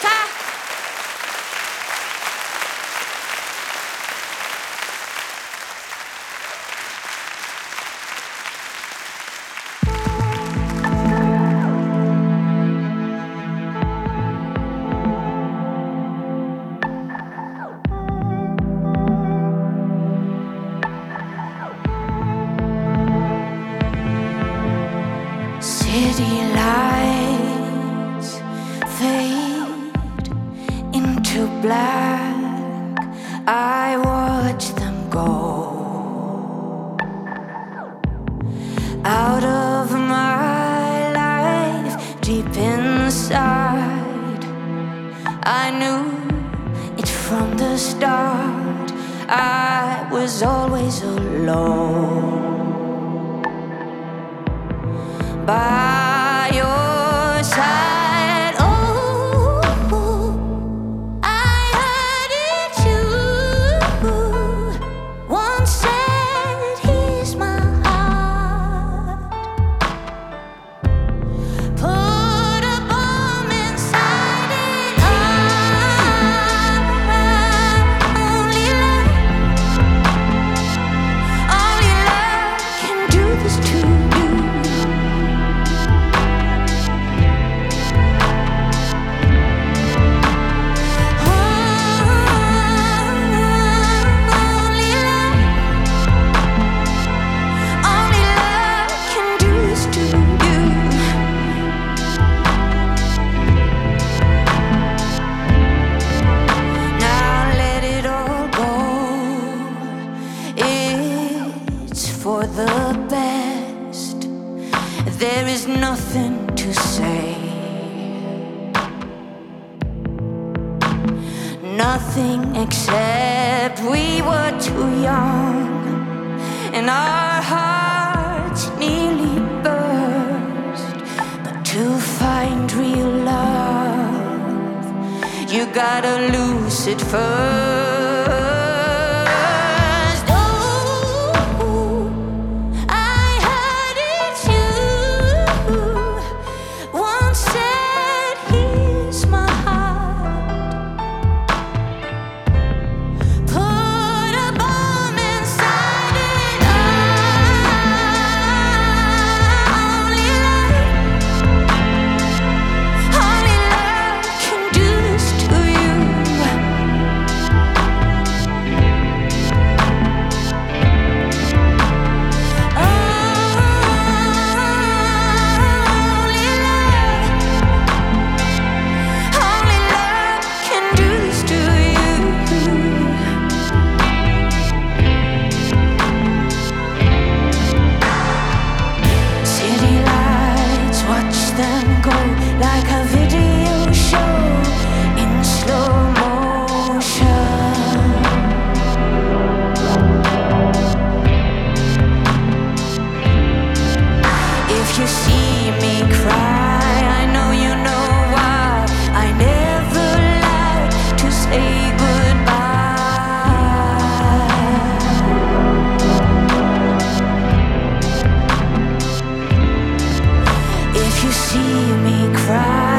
tá? City lights fade to black, I watch them go out of my life, deep inside. I knew it from the start. I was always alone. But. There is nothing to say. Nothing except we were too young and our hearts nearly burst. But to find real love, you gotta lose it first. see me cry.